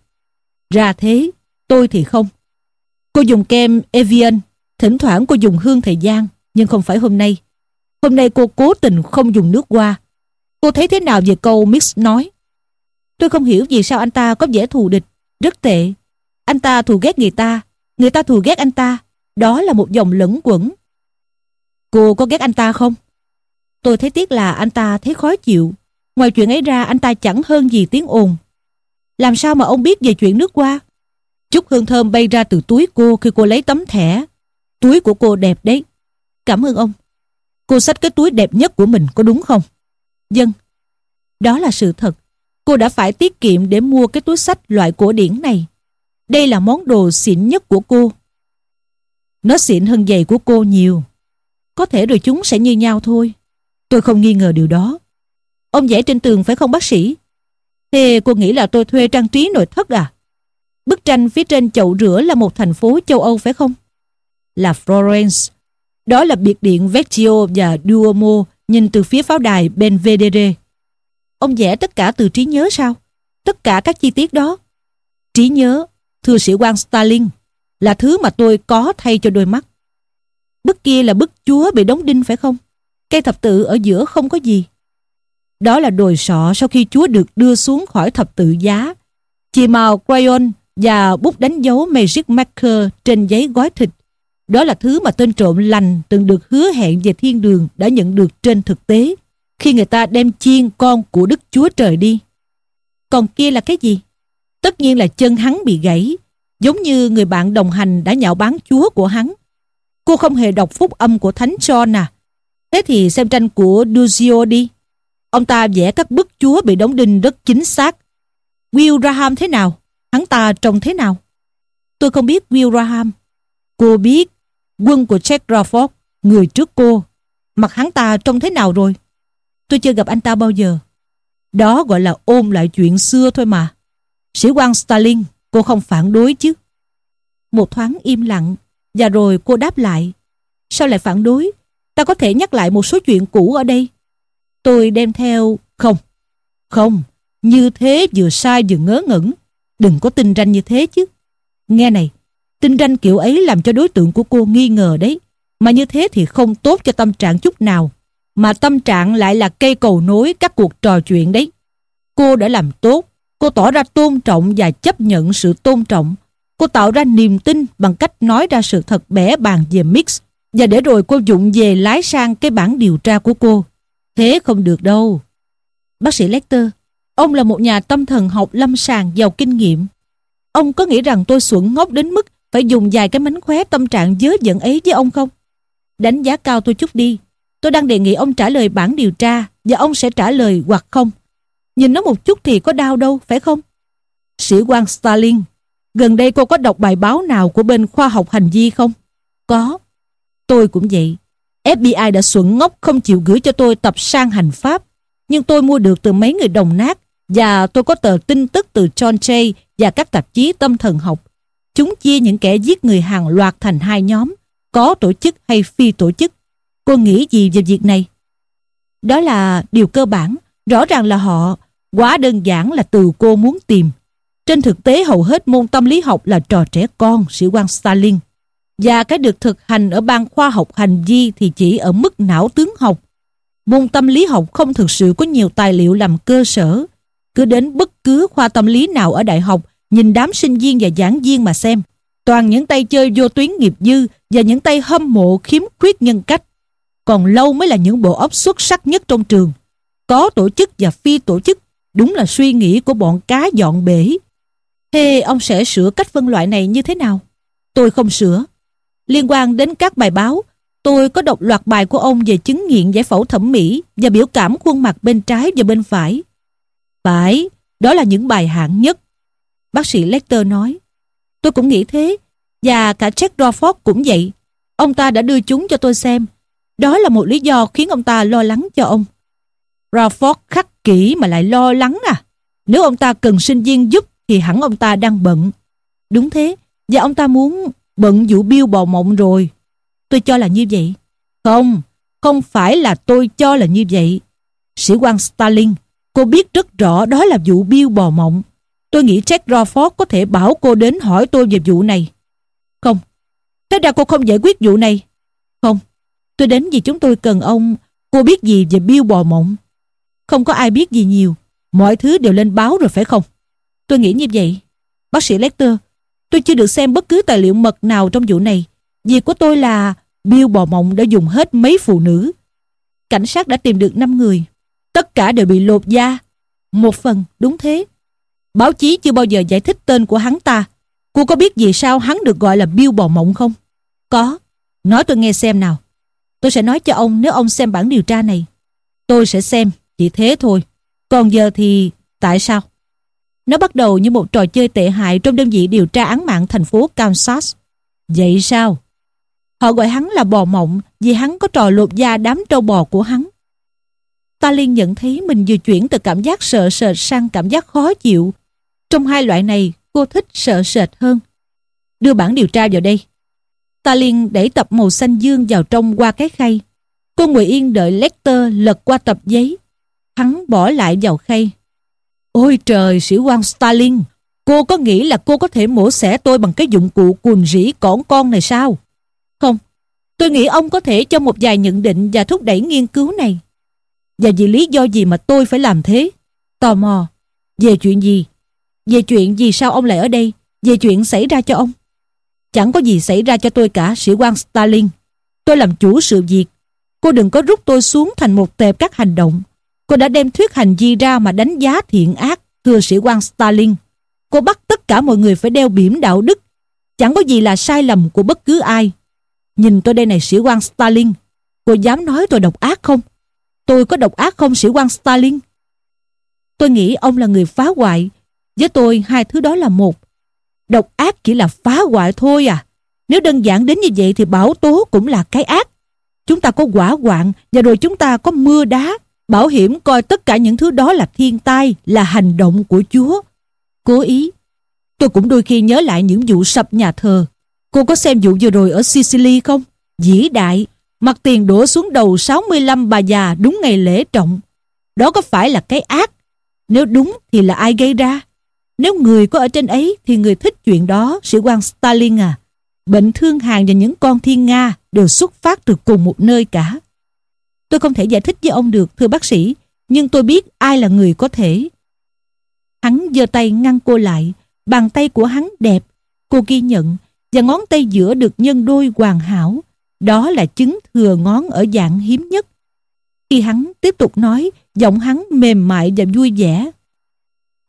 Ra thế, tôi thì không. Cô dùng kem Evian, thỉnh thoảng cô dùng hương thời gian, nhưng không phải hôm nay. Hôm nay cô cố tình không dùng nước hoa. Cô thấy thế nào về câu Mix nói? Tôi không hiểu vì sao anh ta có vẻ thù địch, rất tệ. Anh ta thù ghét người ta, người ta thù ghét anh ta. Đó là một dòng lẫn quẩn. Cô có ghét anh ta không? Tôi thấy tiếc là anh ta thấy khó chịu. Ngoài chuyện ấy ra anh ta chẳng hơn gì tiếng ồn. Làm sao mà ông biết về chuyện nước hoa? Chút hương thơm bay ra từ túi cô khi cô lấy tấm thẻ. Túi của cô đẹp đấy. Cảm ơn ông. Cô xách cái túi đẹp nhất của mình, có đúng không? Dân. Đó là sự thật. Cô đã phải tiết kiệm để mua cái túi sách loại cổ điển này. Đây là món đồ xịn nhất của cô. Nó xịn hơn giày của cô nhiều. Có thể rồi chúng sẽ như nhau thôi. Tôi không nghi ngờ điều đó. Ông vẽ trên tường phải không bác sĩ? Thế cô nghĩ là tôi thuê trang trí nội thất à? Bức tranh phía trên chậu rửa là một thành phố châu Âu phải không? Là Florence. Đó là biệt điện Vecchio và Duomo nhìn từ phía pháo đài Benvedere. Ông vẽ tất cả từ trí nhớ sao? Tất cả các chi tiết đó. Trí nhớ, thưa sĩ quan Stalin, là thứ mà tôi có thay cho đôi mắt. Bức kia là bức chúa bị đóng đinh phải không? Cây thập tự ở giữa không có gì. Đó là đồi sọ sau khi chúa được đưa xuống khỏi thập tự giá. Chì màu crayon và bút đánh dấu Magic Marker trên giấy gói thịt. Đó là thứ mà tên trộm lành từng được hứa hẹn về thiên đường đã nhận được trên thực tế khi người ta đem chiên con của Đức Chúa Trời đi. Còn kia là cái gì? Tất nhiên là chân hắn bị gãy, giống như người bạn đồng hành đã nhạo báng Chúa của hắn. Cô không hề đọc phúc âm của Thánh John à? Thế thì xem tranh của Duzio đi. Ông ta vẽ các bức Chúa bị đóng đinh rất chính xác. Will Graham thế nào? Hắn ta trông thế nào? Tôi không biết Will Graham. Cô biết quân của Jack Crawford, người trước cô. Mặt hắn ta trông thế nào rồi? Tôi chưa gặp anh ta bao giờ. Đó gọi là ôm lại chuyện xưa thôi mà. Sĩ quan Stalin, cô không phản đối chứ? Một thoáng im lặng, và rồi cô đáp lại. Sao lại phản đối? Ta có thể nhắc lại một số chuyện cũ ở đây. Tôi đem theo... Không, không, như thế vừa sai vừa ngớ ngẩn. Đừng có tin ranh như thế chứ. Nghe này, tinh ranh kiểu ấy làm cho đối tượng của cô nghi ngờ đấy. Mà như thế thì không tốt cho tâm trạng chút nào. Mà tâm trạng lại là cây cầu nối các cuộc trò chuyện đấy. Cô đã làm tốt. Cô tỏ ra tôn trọng và chấp nhận sự tôn trọng. Cô tạo ra niềm tin bằng cách nói ra sự thật bẻ bàn về Mix. Và để rồi cô dụng về lái sang cái bản điều tra của cô. Thế không được đâu. Bác sĩ Lecter, ông là một nhà tâm thần học lâm sàng giàu kinh nghiệm. Ông có nghĩ rằng tôi xuẩn ngốc đến mức phải dùng vài cái mánh khóe tâm trạng dớ dẫn ấy với ông không? Đánh giá cao tôi chút đi. Tôi đang đề nghị ông trả lời bản điều tra và ông sẽ trả lời hoặc không. Nhìn nó một chút thì có đau đâu, phải không? Sĩ quan Stalin, gần đây cô có đọc bài báo nào của bên khoa học hành vi không? Có. Tôi cũng vậy. FBI đã xuẩn ngốc không chịu gửi cho tôi tập sang hành pháp. Nhưng tôi mua được từ mấy người đồng nát và tôi có tờ tin tức từ John Jay và các tạp chí tâm thần học. Chúng chia những kẻ giết người hàng loạt thành hai nhóm, có tổ chức hay phi tổ chức. Cô nghĩ gì về việc này? Đó là điều cơ bản, rõ ràng là họ, quá đơn giản là từ cô muốn tìm. Trên thực tế hầu hết môn tâm lý học là trò trẻ con, sĩ quan Stalin. Và cái được thực hành ở ban khoa học hành vi thì chỉ ở mức não tướng học. Môn tâm lý học không thực sự có nhiều tài liệu làm cơ sở. Cứ đến bất cứ khoa tâm lý nào ở đại học, nhìn đám sinh viên và giảng viên mà xem. Toàn những tay chơi vô tuyến nghiệp dư và những tay hâm mộ khiếm khuyết nhân cách. Còn lâu mới là những bộ óc xuất sắc nhất trong trường. Có tổ chức và phi tổ chức, đúng là suy nghĩ của bọn cá dọn bể. Thế ông sẽ sửa cách phân loại này như thế nào? Tôi không sửa. Liên quan đến các bài báo, tôi có đọc loạt bài của ông về chứng nghiện giải phẫu thẩm mỹ và biểu cảm khuôn mặt bên trái và bên phải. Phải, đó là những bài hạng nhất. Bác sĩ Lecter nói. Tôi cũng nghĩ thế, và cả Jack Crawford cũng vậy. Ông ta đã đưa chúng cho tôi xem. Đó là một lý do khiến ông ta lo lắng cho ông. Crawford khắc kỹ mà lại lo lắng à. Nếu ông ta cần sinh viên giúp thì hẳn ông ta đang bận. Đúng thế, và ông ta muốn bận vụ biêu bò mộng rồi. Tôi cho là như vậy. Không, không phải là tôi cho là như vậy. Sĩ quan Stalin, cô biết rất rõ đó là vụ biêu bò mộng. Tôi nghĩ Jack Crawford có thể bảo cô đến hỏi tôi về vụ này. Không, thế ra cô không giải quyết vụ này. Không, tôi đến vì chúng tôi cần ông. Cô biết gì về Bill bò mộng? Không có ai biết gì nhiều. Mọi thứ đều lên báo rồi phải không? Tôi nghĩ như vậy. Bác sĩ Lecter, tôi chưa được xem bất cứ tài liệu mật nào trong vụ này. Việc của tôi là Bill Bò Mộng đã dùng hết mấy phụ nữ. Cảnh sát đã tìm được 5 người. Tất cả đều bị lột da. Một phần, đúng thế. Báo chí chưa bao giờ giải thích tên của hắn ta. Cô có biết vì sao hắn được gọi là Bill Bò Mộng không? Có. Nói tôi nghe xem nào. Tôi sẽ nói cho ông nếu ông xem bản điều tra này. Tôi sẽ xem, chỉ thế thôi. Còn giờ thì tại sao? Nó bắt đầu như một trò chơi tệ hại trong đơn vị điều tra án mạng thành phố Kansas. Vậy sao? Họ gọi hắn là bò mộng vì hắn có trò lột da đám trâu bò của hắn. Ta liên nhận thấy mình vừa chuyển từ cảm giác sợ sệt sang cảm giác khó chịu. Trong hai loại này, cô thích sợ sệt hơn. Đưa bản điều tra vào đây. ta liền đẩy tập màu xanh dương vào trong qua cái khay. Cô ngồi yên đợi Lecter lật qua tập giấy. Hắn bỏ lại vào khay. Ôi trời, sĩ quan Stalin, cô có nghĩ là cô có thể mổ xẻ tôi bằng cái dụng cụ cùn rỉ cỏn con này sao? Không, tôi nghĩ ông có thể cho một vài nhận định và thúc đẩy nghiên cứu này. Và vì lý do gì mà tôi phải làm thế? Tò mò. Về chuyện gì? Về chuyện vì sao ông lại ở đây? Về chuyện xảy ra cho ông? Chẳng có gì xảy ra cho tôi cả, sĩ quan Stalin. Tôi làm chủ sự việc. Cô đừng có rút tôi xuống thành một tệp các hành động. Cô đã đem thuyết hành vi ra mà đánh giá thiện ác, thưa sĩ quan Stalin. Cô bắt tất cả mọi người phải đeo biểm đạo đức. Chẳng có gì là sai lầm của bất cứ ai. Nhìn tôi đây này sĩ quan Stalin. Cô dám nói tôi độc ác không? Tôi có độc ác không sĩ quan Stalin? Tôi nghĩ ông là người phá hoại. Với tôi hai thứ đó là một. Độc ác chỉ là phá hoại thôi à. Nếu đơn giản đến như vậy thì bảo tố cũng là cái ác. Chúng ta có quả hoạn và rồi chúng ta có mưa đá. Bảo hiểm coi tất cả những thứ đó là thiên tai, là hành động của Chúa. Cố ý. Tôi cũng đôi khi nhớ lại những vụ sập nhà thờ. Cô có xem vụ vừa rồi ở Sicily không? Dĩ đại, mặt tiền đổ xuống đầu 65 bà già đúng ngày lễ trọng. Đó có phải là cái ác? Nếu đúng thì là ai gây ra? Nếu người có ở trên ấy thì người thích chuyện đó, sĩ quan Stalin à. Bệnh thương hàng và những con thiên Nga đều xuất phát từ cùng một nơi cả. Tôi không thể giải thích với ông được, thưa bác sĩ, nhưng tôi biết ai là người có thể. Hắn giơ tay ngăn cô lại, bàn tay của hắn đẹp, cô ghi nhận, và ngón tay giữa được nhân đôi hoàn hảo. Đó là chứng thừa ngón ở dạng hiếm nhất. Khi hắn tiếp tục nói, giọng hắn mềm mại và vui vẻ.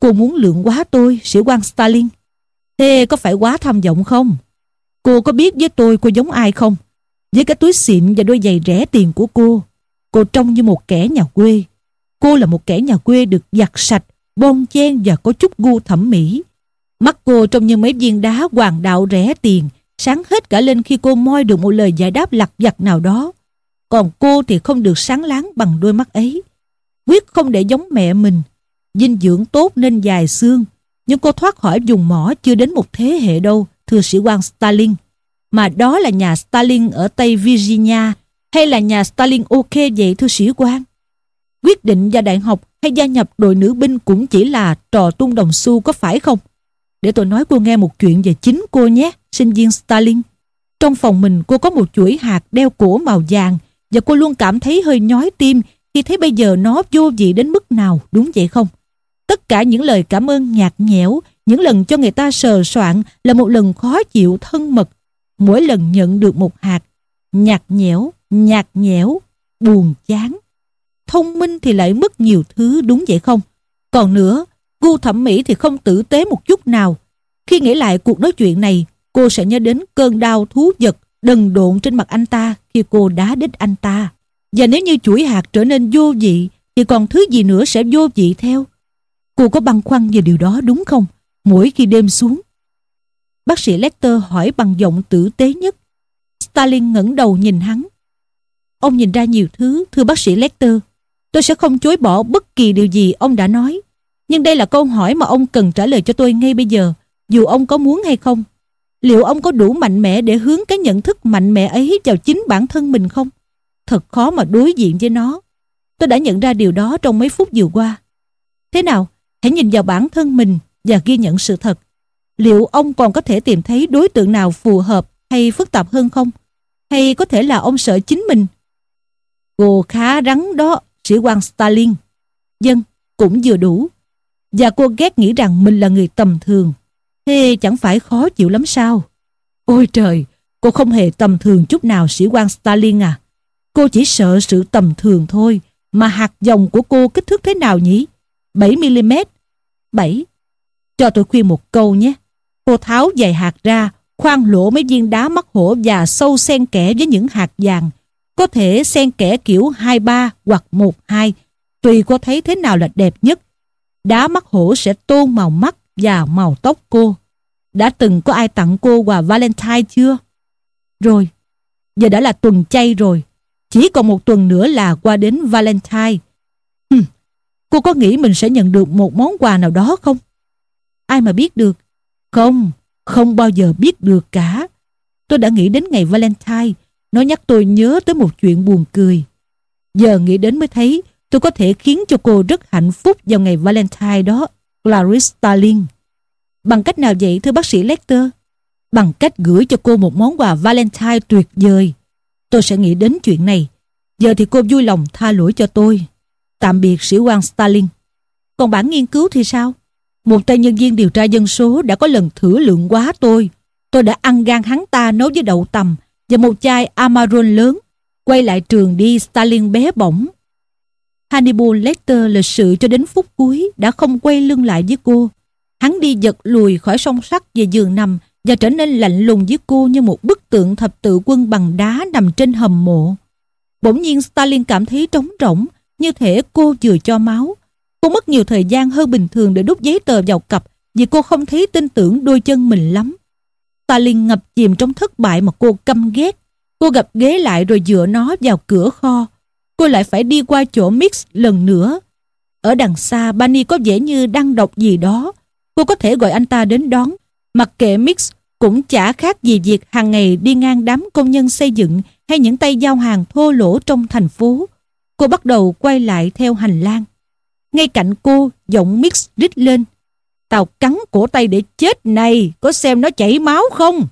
Cô muốn lượng quá tôi, sĩ quan Stalin. Thế có phải quá tham vọng không? Cô có biết với tôi cô giống ai không? Với cái túi xịn và đôi giày rẻ tiền của cô, cô trông như một kẻ nhà quê. Cô là một kẻ nhà quê được giặt sạch, bon chen và có chút gu thẩm mỹ. Mắt cô trông như mấy viên đá hoàng đạo rẻ tiền, sáng hết cả lên khi cô moi được một lời giải đáp lặt vặt nào đó. Còn cô thì không được sáng láng bằng đôi mắt ấy. Quyết không để giống mẹ mình. Dinh dưỡng tốt nên dài xương. Nhưng cô thoát khỏi dùng mỏ chưa đến một thế hệ đâu, thưa sĩ quan Stalin. Mà đó là nhà Stalin ở Tây Virginia hay là nhà Stalin ok vậy thưa sĩ quan? Quyết định vào đại học hay gia nhập đội nữ binh cũng chỉ là trò tung đồng xu có phải không? Để tôi nói cô nghe một chuyện về chính cô nhé, sinh viên Stalin. Trong phòng mình cô có một chuỗi hạt đeo cổ màu vàng và cô luôn cảm thấy hơi nhói tim khi thấy bây giờ nó vô vị đến mức nào, đúng vậy không? Tất cả những lời cảm ơn nhạt nhẽo, những lần cho người ta sờ soạn là một lần khó chịu thân mật. Mỗi lần nhận được một hạt, nhạt nhẽo, nhạt nhẽo, buồn chán. Thông minh thì lại mất nhiều thứ đúng vậy không? Còn nữa, gu thẩm mỹ thì không tử tế một chút nào. Khi nghĩ lại cuộc nói chuyện này, cô sẽ nhớ đến cơn đau thú vật đần độn trên mặt anh ta khi cô đá đít anh ta. Và nếu như chuỗi hạt trở nên vô vị, thì còn thứ gì nữa sẽ vô vị theo. Cô có băn khoăn về điều đó đúng không? Mỗi khi đêm xuống. Bác sĩ Lecter hỏi bằng giọng tử tế nhất. Stalin ngẩng đầu nhìn hắn. Ông nhìn ra nhiều thứ, thưa bác sĩ Lecter. Tôi sẽ không chối bỏ bất kỳ điều gì ông đã nói. Nhưng đây là câu hỏi mà ông cần trả lời cho tôi ngay bây giờ, dù ông có muốn hay không. Liệu ông có đủ mạnh mẽ để hướng cái nhận thức mạnh mẽ ấy vào chính bản thân mình không? Thật khó mà đối diện với nó. Tôi đã nhận ra điều đó trong mấy phút vừa qua. Thế nào? Hãy nhìn vào bản thân mình và ghi nhận sự thật. Liệu ông còn có thể tìm thấy đối tượng nào phù hợp hay phức tạp hơn không? Hay có thể là ông sợ chính mình? Cô khá rắn đó, sĩ quan Stalin. Dân, cũng vừa đủ. Và cô ghét nghĩ rằng mình là người tầm thường. Thế chẳng phải khó chịu lắm sao? Ôi trời, cô không hề tầm thường chút nào sĩ quan Stalin à. Cô chỉ sợ sự tầm thường thôi. Mà hạt dòng của cô kích thước thế nào nhỉ? 7mm. 7. Cho tôi khuyên một câu nhé. Cô tháo vài hạt ra, khoan lỗ mấy viên đá mắc hổ và sâu xen kẽ với những hạt vàng. Có thể xen kẽ kiểu 23 hoặc 12, tùy cô thấy thế nào là đẹp nhất. Đá mắt hổ sẽ tôn màu mắt và màu tóc cô. Đã từng có ai tặng cô quà Valentine chưa? Rồi, giờ đã là tuần chay rồi. Chỉ còn một tuần nữa là qua đến Valentine. Cô có nghĩ mình sẽ nhận được một món quà nào đó không? Ai mà biết được? Không, không bao giờ biết được cả. Tôi đã nghĩ đến ngày Valentine. Nó nhắc tôi nhớ tới một chuyện buồn cười. Giờ nghĩ đến mới thấy tôi có thể khiến cho cô rất hạnh phúc vào ngày Valentine đó. Clarice Starling. Bằng cách nào vậy thưa bác sĩ Lecter? Bằng cách gửi cho cô một món quà Valentine tuyệt vời. Tôi sẽ nghĩ đến chuyện này. Giờ thì cô vui lòng tha lỗi cho tôi. Tạm biệt sĩ quan Stalin. Còn bản nghiên cứu thì sao? Một tay nhân viên điều tra dân số đã có lần thử lượng quá tôi. Tôi đã ăn gan hắn ta nấu với đậu tầm và một chai Amarone lớn. Quay lại trường đi Stalin bé bỏng. Hannibal Lecter lịch sự cho đến phút cuối đã không quay lưng lại với cô. Hắn đi giật lùi khỏi song sắt về giường nằm và trở nên lạnh lùng với cô như một bức tượng thập tự quân bằng đá nằm trên hầm mộ. Bỗng nhiên Stalin cảm thấy trống rỗng, như thể cô vừa cho máu. Cô mất nhiều thời gian hơn bình thường để đút giấy tờ vào cặp vì cô không thấy tin tưởng đôi chân mình lắm. Ta liền ngập chìm trong thất bại mà cô căm ghét. Cô gặp ghế lại rồi dựa nó vào cửa kho. Cô lại phải đi qua chỗ Mix lần nữa. Ở đằng xa, Bani có vẻ như đang đọc gì đó. Cô có thể gọi anh ta đến đón. Mặc kệ Mix cũng chả khác gì việc hàng ngày đi ngang đám công nhân xây dựng hay những tay giao hàng thô lỗ trong thành phố. Cô bắt đầu quay lại theo hành lang. Ngay cạnh cô, giọng Mix rít lên. Tao cắn cổ tay để chết này, có xem nó chảy máu không?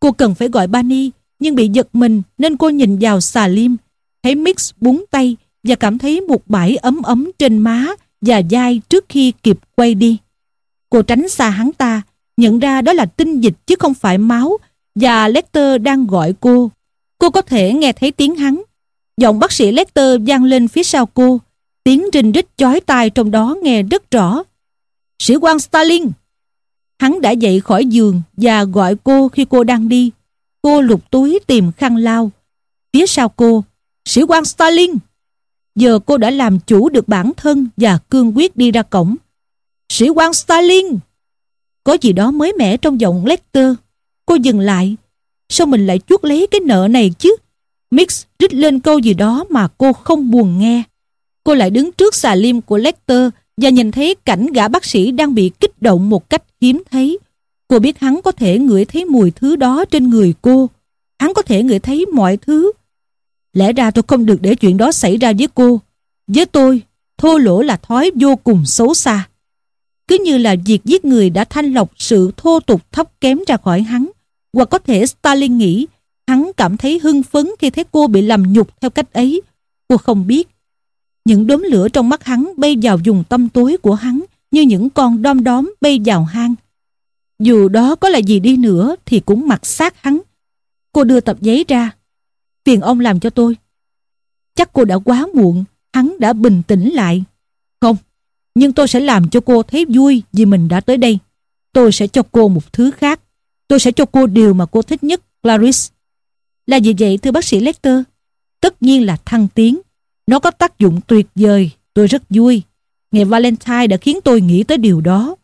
Cô cần phải gọi Bani, nhưng bị giật mình nên cô nhìn vào xà lim. Thấy Mix búng tay và cảm thấy một bãi ấm ấm trên má và vai trước khi kịp quay đi. Cô tránh xa hắn ta, nhận ra đó là tinh dịch chứ không phải máu và Lecter đang gọi cô. Cô có thể nghe thấy tiếng hắn. Giọng bác sĩ Lecter vang lên phía sau cô. Tiếng rinh rít chói tai trong đó nghe rất rõ. Sĩ quan Stalin! Hắn đã dậy khỏi giường và gọi cô khi cô đang đi. Cô lục túi tìm khăn lau. Phía sau cô, sĩ quan Stalin! Giờ cô đã làm chủ được bản thân và cương quyết đi ra cổng. Sĩ quan Stalin! Có gì đó mới mẻ trong giọng Lecter. Cô dừng lại. Sao mình lại chuốt lấy cái nợ này chứ? Mix rít lên câu gì đó mà cô không buồn nghe. Cô lại đứng trước xà lim của Lecter và nhìn thấy cảnh gã bác sĩ đang bị kích động một cách hiếm thấy. Cô biết hắn có thể ngửi thấy mùi thứ đó trên người cô. Hắn có thể ngửi thấy mọi thứ. Lẽ ra tôi không được để chuyện đó xảy ra với cô. Với tôi, thô lỗ là thói vô cùng xấu xa. Cứ như là việc giết người đã thanh lọc sự thô tục thấp kém ra khỏi hắn. Hoặc có thể Stalin nghĩ hắn cảm thấy hưng phấn khi thấy cô bị làm nhục theo cách ấy. Cô không biết. Những đốm lửa trong mắt hắn bay vào vùng tâm tối của hắn như những con đom đóm bay vào hang. Dù đó có là gì đi nữa thì cũng mặc sát hắn. Cô đưa tập giấy ra. Phiền ông làm cho tôi. Chắc cô đã quá muộn, hắn đã bình tĩnh lại. Không, nhưng tôi sẽ làm cho cô thấy vui vì mình đã tới đây. Tôi sẽ cho cô một thứ khác. Tôi sẽ cho cô điều mà cô thích nhất, Clarice. Là gì vậy, thưa bác sĩ Lecter? Tất nhiên là thăng tiến. Nó có tác dụng tuyệt vời. Tôi rất vui. Ngày Valentine đã khiến tôi nghĩ tới điều đó.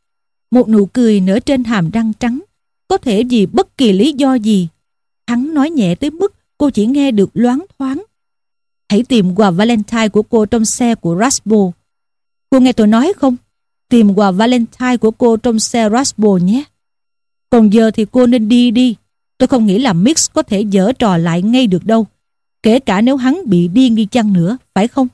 Một nụ cười nở trên hàm răng trắng. Có thể vì bất kỳ lý do gì. Hắn nói nhẹ tới mức cô chỉ nghe được loáng thoáng. Hãy tìm quà Valentine của cô trong xe của Raspo. Cô nghe tôi nói không? Tìm quà Valentine của cô trong xe Raspo nhé. Còn giờ thì cô nên đi đi. Tôi không nghĩ là Mix có thể dở trò lại ngay được đâu. Kể cả nếu hắn bị điên đi chăng nữa, phải không?